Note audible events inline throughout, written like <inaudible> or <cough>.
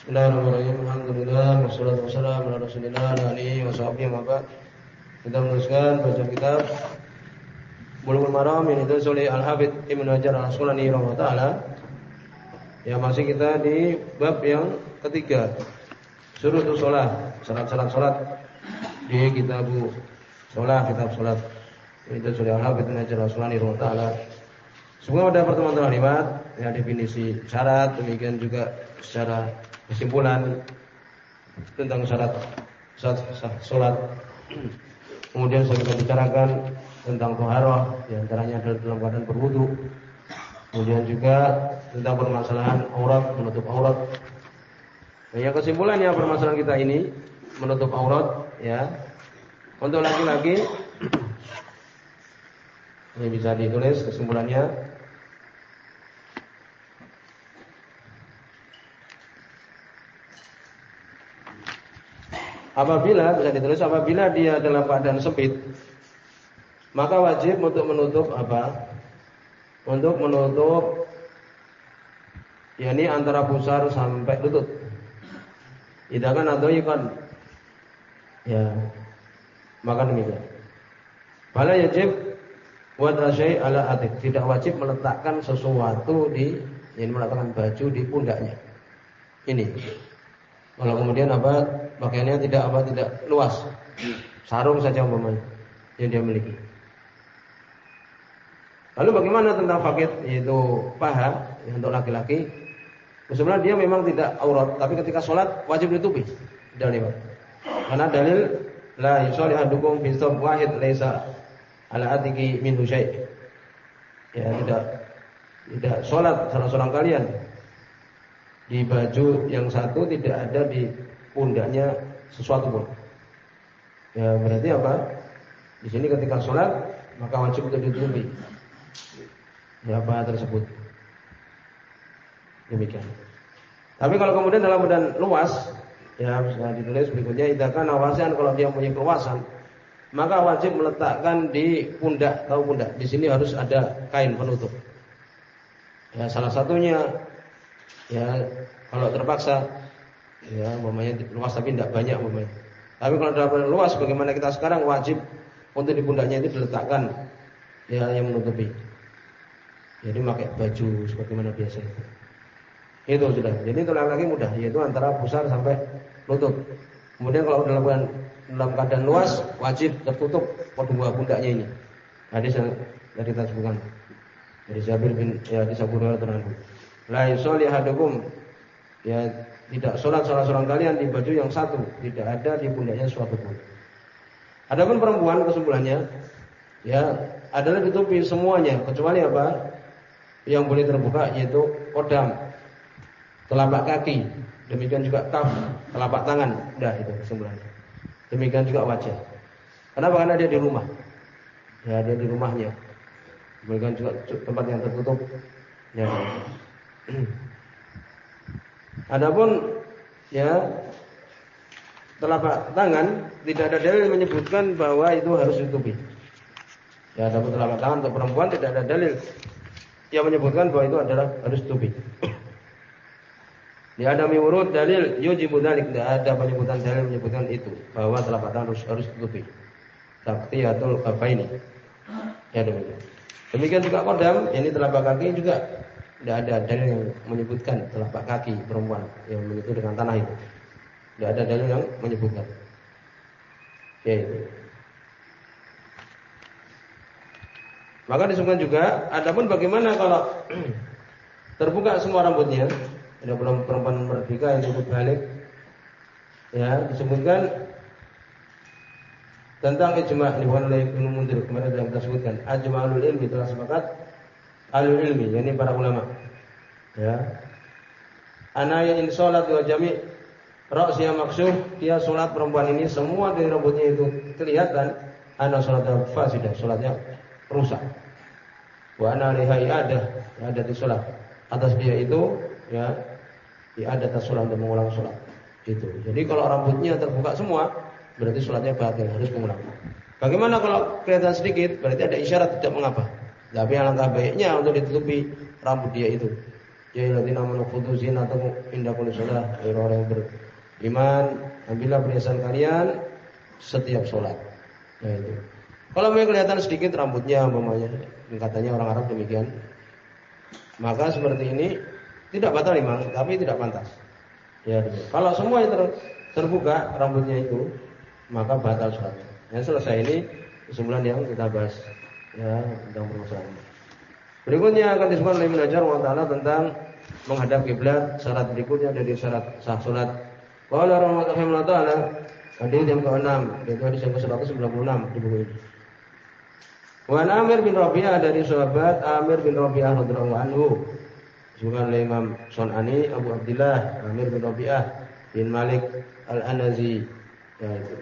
Bismillahirrahmanirrahim. Alhamdulillah wassalatu wassalamu ala Rasulillah wa alihi wa sahbihi wa Kita meneruskan baca kitab Bulughul Maram yang itu oleh Al-Hafidz Ibnu Hajar Al-Asqalani rahimahullah. Ya masih kita di bab yang ketiga. Suruh sholat, syarat-syarat sholat di kitab sholat, kitab sholat. Itu oleh Al-Hafidz Ibnu Hajar Al-Asqalani rahimahullah. Semua pada pertemuan terlibat ya definisi syarat demikian juga secara kesimpulan tentang syarat sholat. Kemudian saya kita bicarakan tentang toharoh, di antaranya adalah dalam keadaan berwudu. Kemudian juga tentang permasalahan aurat, menutup aurat. Nah, yang kesimpulannya permasalahan kita ini menutup aurat, ya. Untuk laki-laki ini bisa ditulis kesimpulannya Apabila bisa ditulis apabila dia dalam keadaan sempit, maka wajib untuk menutup apa? Untuk menutup yakni antara pusar sampai lutut. Idakan atau ikan. Ya. Maka demikian. Bala wajib buat rasyai ala atik. Tidak wajib meletakkan sesuatu di ini meletakkan baju di pundaknya. Ini. Kalau kemudian apa pakaiannya tidak apa tidak luas. Sarung saja umpamanya yang dia miliki. Lalu bagaimana tentang fakir yaitu paha ya, untuk laki-laki? Sebenarnya dia memang tidak aurat, tapi ketika sholat wajib ditutupi dalil. Karena dalil la yusolli ahadukum fi wahid laisa ala atiki min syai'. Ya tidak tidak sholat salah seorang kalian di baju yang satu tidak ada di pundaknya sesuatu pun. Ya berarti apa? Di sini ketika sholat maka wajib untuk ditutupi. Ya apa tersebut. Demikian. Tapi kalau kemudian dalam badan luas, ya bisa ditulis berikutnya idakan awasan kalau dia punya keluasan, maka wajib meletakkan di pundak atau pundak. Di sini harus ada kain penutup. Ya salah satunya Ya, kalau terpaksa ya umpamanya luas tapi tidak banyak umpamanya. Tapi kalau dalam luas bagaimana kita sekarang wajib untuk di pundaknya itu diletakkan ya yang menutupi. Jadi pakai baju seperti mana biasa itu. Itu sudah. Jadi itu laki-laki mudah, yaitu antara pusar sampai lutut. Kemudian kalau dalam dalam keadaan luas wajib tertutup kedua pundaknya ini. Hadis yang tadi kita sebutkan dari Jabir bin ya di Sabu Hurairah La yusolli ahadukum ya tidak sholat salah seorang kalian di baju yang satu, tidak ada di pundaknya suatu pun. Adapun perempuan kesimpulannya ya adalah ditutupi semuanya kecuali apa? Yang boleh terbuka yaitu kodam, telapak kaki, demikian juga kaf, telapak tangan, dah itu kesimpulannya. Demikian juga wajah. Kenapa? Karena dia di rumah. Ya, dia di rumahnya. Demikian juga tempat yang tertutup. Ya. <clears throat> Adapun ya telapak tangan tidak ada dalil menyebutkan bahwa itu harus ditutupi. Ya, adapun telapak tangan untuk perempuan tidak ada dalil yang menyebutkan bahwa itu adalah harus ditutupi. Di ada miurut dalil yujibu dalik tidak ada penyebutan dalil menyebutkan itu bahwa telapak tangan harus harus ditutupi. Taktiyatul ini. Ya demikian. Demikian juga kodam, ini telapak kaki juga tidak ada dalil yang menyebutkan telapak kaki perempuan yang menyentuh dengan tanah itu. Tidak ada dalil yang menyebutkan. Itu. Maka disebutkan juga, adapun bagaimana kalau <clears throat> terbuka semua rambutnya, ada perempuan merdeka yang cukup balik, ya disebutkan tentang ijma ini bukan oleh Ibnu Mundir kemarin sudah kita sebutkan. Ajma'ul ilmi telah sepakat ahli ilmi, yakni para ulama. Ya. Ana yang salat wa jami' ra'siyah maksuh, dia salat perempuan ini semua dari rambutnya itu kelihatan ana salat fasidah, salatnya rusak. Wa ana iadah, ada di salat. Atas dia itu ya iadah salat untuk mengulang salat. Itu. Jadi kalau rambutnya terbuka semua, berarti salatnya batal, harus mengulang. Bagaimana kalau kelihatan sedikit? Berarti ada isyarat tidak mengapa. Tapi alangkah baiknya untuk ditutupi rambut dia itu. Ya ayyuhalladzina amanu khudhu zinatakum inda kulli shalah. Orang yang beriman, ambillah perhiasan kalian setiap sholat. Nah itu. Kalau memang kelihatan sedikit rambutnya umpamanya, katanya orang Arab demikian. Maka seperti ini tidak batal memang, tapi tidak pantas. Ya, kalau semua ter, terbuka rambutnya itu, maka batal sholatnya. Yang selesai ini kesimpulan yang kita bahas ya tentang permasalahan ini. Berikutnya akan disebutkan oleh Ibnu Hajar taala tentang menghadap kiblat. Syarat berikutnya dari syarat sah salat. Qala rahimahullah taala hadis yang ke-6 yaitu hadis yang ke-196 di buku ini. Wan Amir bin Rabi'ah dari sahabat Amir bin Rabi'ah radhiyallahu anhu. Juga oleh Imam Sunani Abu Abdullah Amir bin Rabi'ah bin Malik Al-Anazi yaitu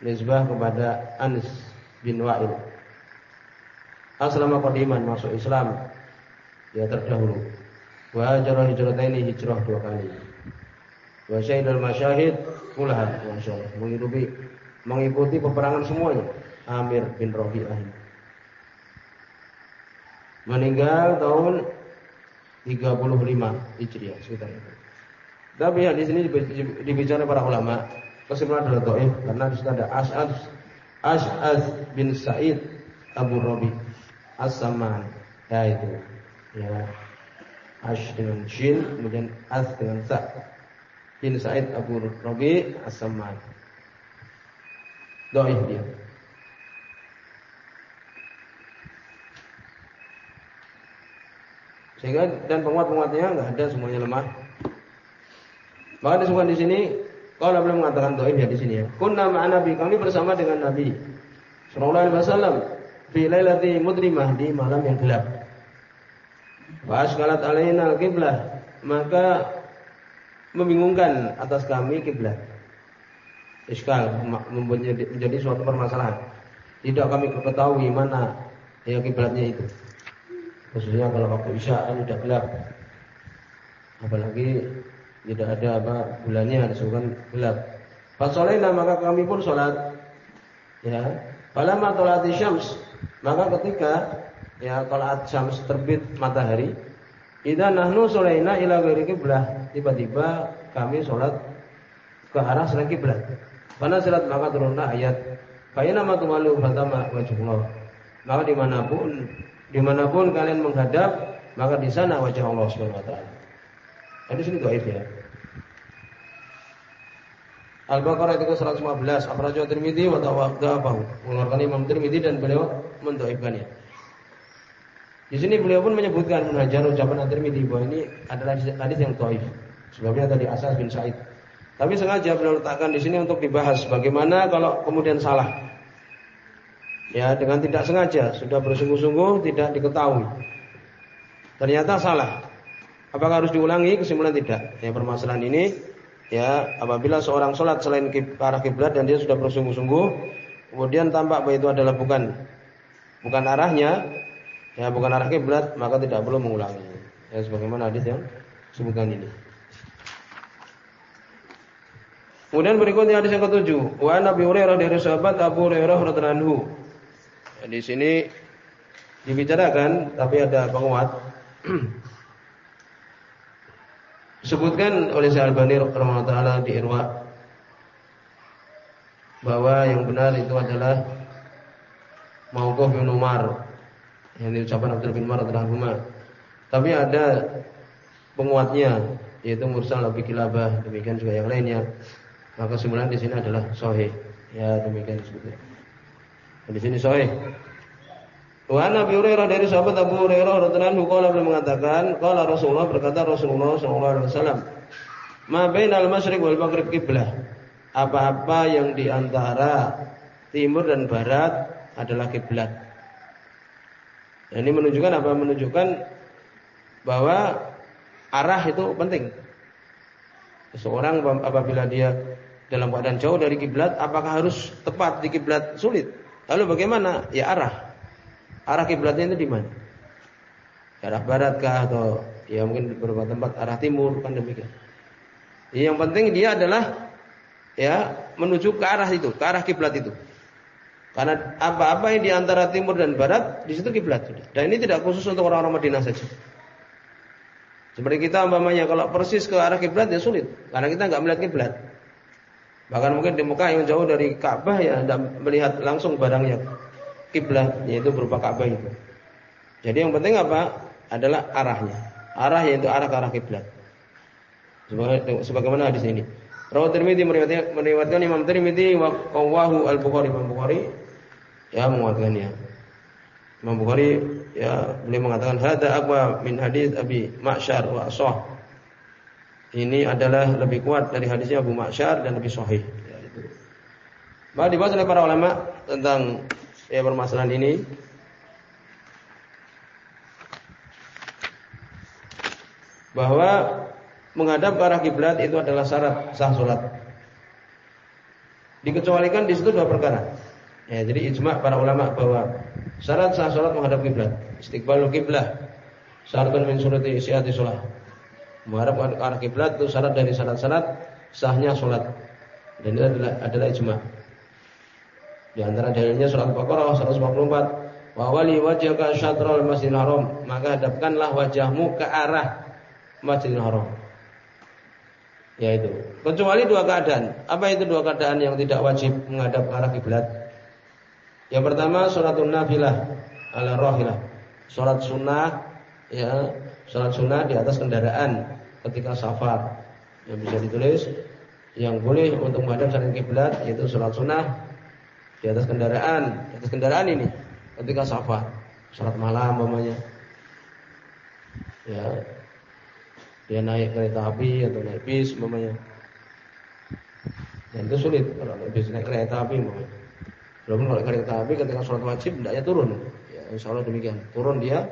nisbah kepada Anas bin Wa'il. Aslama qadiman masuk Islam ya terdahulu. Wa hajara hijrataini hijrah dua kali. Wa syahidal masyahid kulahan masyaallah mengikuti mengikuti peperangan semuanya. Amir bin Rabi'ah. Meninggal tahun 35 Hijriah sekitar itu. Tapi ya di sini dibicara para ulama kesimpulan adalah doif karena di sini ada As'ad As'ad bin Sa'id Abu Rabi. As-saman ya itu. Ya. Ash dengan shin kemudian as dengan sa. Bin Said Abu Rabi as-saman doif dia. Sehingga dan penguat-penguatnya nggak ada semuanya lemah. Maka disebutkan di sini kalau belum mengatakan doif ya di sini ya kunna ma'an nabi kami bersama dengan nabi sallallahu alaihi wasallam fi lailati mudrimah di malam yang gelap. Wa asqalat alaina al-qiblah, maka membingungkan atas kami kiblat. Iskal menjadi, menjadi suatu permasalahan. Tidak kami ketahui mana yang kiblatnya itu. Khususnya kalau waktu Isya kan sudah gelap. Apalagi tidak ada apa bulannya disebutkan gelap. Fasolena maka kami pun sholat. Ya. Falamma tolati syams maka ketika ya kalau syams terbit matahari, idza nahnu solaina ila ghairi kiblah, tiba-tiba kami sholat ke arah selain kiblat. Karena salat maka turunlah ayat Fa'ina ma tumalu fatama wajhullah. Maka di mana pun di mana pun kalian menghadap, maka di sana wajah Allah Subhanahu wa. Jadi sini dhaif ya. Al-Baqarah itu 115. Akhrajahu Tirmidzi wa tawaqafahu. Mengeluarkan Imam Tirmidzi dan beliau mendhaifkannya. Di sini beliau pun menyebutkan mengajar ucapan At-Tirmidzi bahwa ini adalah hadis yang dhaif. Sebabnya tadi Asas bin Said. Tapi sengaja beliau letakkan di sini untuk dibahas bagaimana kalau kemudian salah. Ya, dengan tidak sengaja sudah bersungguh-sungguh tidak diketahui. Ternyata salah. Apakah harus diulangi? Kesimpulan tidak. Ya, permasalahan ini ya apabila seorang sholat selain arah kiblat dan dia sudah bersungguh-sungguh kemudian tampak bahwa itu adalah bukan bukan arahnya ya bukan arah kiblat maka tidak perlu mengulangi. Ya sebagaimana hadis yang sebutkan ini. Kemudian berikutnya hadis yang ketujuh. Wa Nabi Hurairah dari sahabat Abu Hurairah radhiyallahu anhu. Ya, di sini dibicarakan tapi ada penguat <clears throat> Disebutkan oleh Syekh Albani taala di Irwa bahwa yang benar itu adalah mauquf bin Umar yang diucapkan Abdul bin Umar radhiyallahu Tapi ada penguatnya yaitu mursal Abi Kilabah demikian juga yang lainnya. Maka kesimpulan di sini adalah sahih. Ya demikian disebutnya. Di sini sahih. Wa Nabi Hurairah dari sahabat Abu Hurairah radhiyallahu anhu qala beliau mengatakan qala Rasulullah berkata Rasulullah sallallahu alaihi wasallam Ma bainal masyriq wal maghrib kiblah apa-apa yang di antara timur dan barat adalah kiblat. Ini menunjukkan apa? Menunjukkan bahwa arah itu penting. Seseorang apabila dia dalam keadaan jauh dari kiblat, apakah harus tepat di kiblat? Sulit. Lalu bagaimana? Ya arah. Arah kiblatnya itu di mana? Arah barat kah atau ya mungkin di beberapa tempat arah timur kan demikian. Yang penting dia adalah ya menuju ke arah itu, ke arah kiblat itu. Karena apa-apa yang di antara timur dan barat di situ kiblat sudah. Dan ini tidak khusus untuk orang-orang Madinah saja. Seperti kita umpamanya kalau persis ke arah kiblat ya sulit karena kita nggak melihat kiblat. Bahkan mungkin di Mekah yang jauh dari Ka'bah ya tidak melihat langsung barangnya kiblat yaitu berupa Ka'bah itu. Jadi yang penting apa? Adalah arahnya. Arah yaitu arah ke arah kiblat. Sebagaimana hadis ini. Rawat Tirmidzi meriwayatkan, Imam Tirmidzi wa qawahu Al-Bukhari Imam Bukhari ya menguatkannya. Imam Bukhari ya beliau mengatakan hada aqwa min hadis Abi Ma'syar wa Sah. Ini adalah lebih kuat dari hadisnya Abu Ma'syar dan lebih sahih. Ya, itu. Bahwa dibahas oleh para ulama tentang ya permasalahan ini bahwa menghadap ke arah kiblat itu adalah syarat sah salat. Dikecualikan di situ dua perkara. Ya, jadi ijma para ulama bahwa syarat sah salat menghadap kiblat, istiqbalul kiblah, syaratun min surati sihhati salat. Menghadap ke arah kiblat itu syarat dari syarat-syarat sahnya salat. Dan itu adalah adalah ijma. Di antara dalilnya surat Al-Baqarah 144, "Wa wali wajhaka syatrul Masjidil Haram." Maka hadapkanlah wajahmu ke arah Masjidil Haram. Yaitu kecuali dua keadaan. Apa itu dua keadaan yang tidak wajib menghadap ke arah kiblat? Yang pertama salatun nafilah ala rahilah. Salat sunnah ya, salat sunnah di atas kendaraan ketika safar. Yang bisa ditulis yang boleh untuk menghadap salat kiblat yaitu salat sunnah di atas kendaraan, di atas kendaraan ini ketika safar, salat malam umpamanya. Ya, dia naik kereta api atau naik bis umpamanya. Dan itu sulit kalau naik bis naik kereta api umpamanya. Belum kalau kereta api ketika sholat wajib hendaknya turun. Ya, insya Allah demikian. Turun dia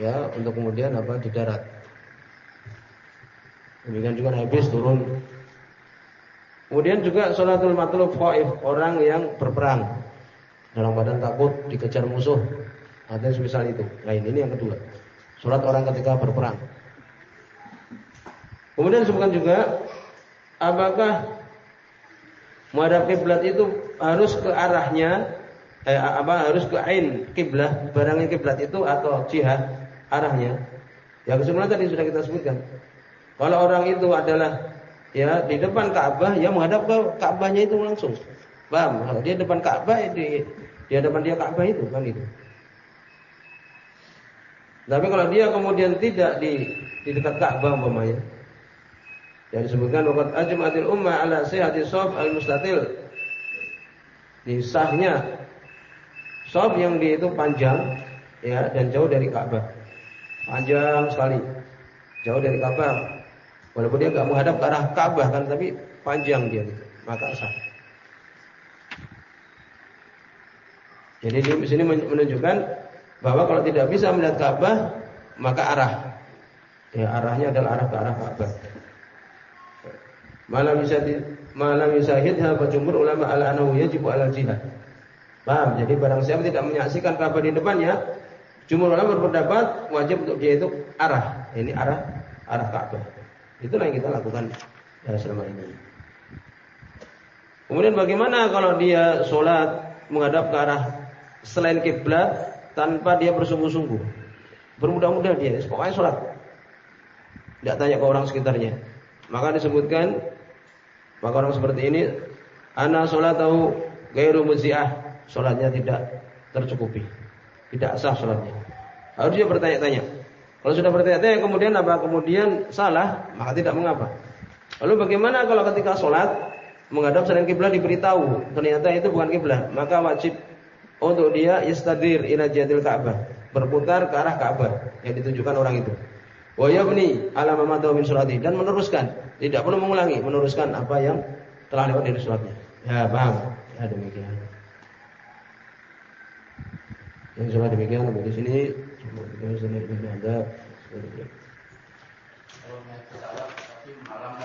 ya untuk kemudian apa di darat. Demikian juga naik bis turun. Kemudian juga sholatul matlub khaif, orang yang berperang dalam badan takut dikejar musuh. Ada semisal itu. Lain ini yang kedua. Sholat orang ketika berperang. Kemudian disebutkan juga apakah menghadap kiblat itu harus ke arahnya eh, apa harus ke ain kiblat barangnya kiblat itu atau jihad arahnya. Yang kesimpulan tadi sudah kita sebutkan. Kalau orang itu adalah ya di depan Ka'bah ya menghadap ke Ka'bahnya itu langsung. Kalau dia depan Ka'bah di di hadapan dia Ka'bah itu kan itu. Tapi kalau dia kemudian tidak di di dekat Ka'bah umpamanya, yang disebutkan waqad ajmatil ummah ala sihhati shaf al-mustatil. Di sahnya shaf yang di itu panjang ya dan jauh dari Ka'bah. Panjang sekali. Jauh dari Ka'bah. Walaupun dia enggak menghadap ke arah Ka'bah kan tapi panjang dia gitu. Maka sah. Jadi di sini menunjukkan bahwa kalau tidak bisa melihat Ka'bah maka arah ya arahnya adalah arah ke arah Ka'bah. Malam bisa di malam yusahidha jumhur ulama ala annahu yajib ala jihad. Paham? Jadi barang siapa tidak menyaksikan Ka'bah di depannya, jumhur ulama berpendapat wajib untuk dia itu arah. Ini arah arah Ka'bah. Itulah yang kita lakukan ya, selama ini. Kemudian bagaimana kalau dia sholat menghadap ke arah selain kiblat tanpa dia bersungguh-sungguh? Bermudah-mudah dia, pokoknya sholat. Tidak tanya ke orang sekitarnya. Maka disebutkan maka orang seperti ini ana salatahu ghairu muziah, salatnya tidak tercukupi. Tidak sah salatnya. Harus dia bertanya-tanya. Kalau sudah bertanya-tanya kemudian apa? Kemudian salah, maka tidak mengapa. Lalu bagaimana kalau ketika sholat menghadap selain kiblat diberitahu ternyata itu bukan kiblat, maka wajib untuk dia istadir ila jadil Ka'bah, berputar ke arah Ka'bah yang ditunjukkan orang itu. Wa yabni ala ma min surati dan meneruskan tidak perlu mengulangi, meneruskan apa yang telah lewat dari suratnya. Ya, paham? Ya, demikian. Yang sudah demikian di sini. Semoga ada. Kalau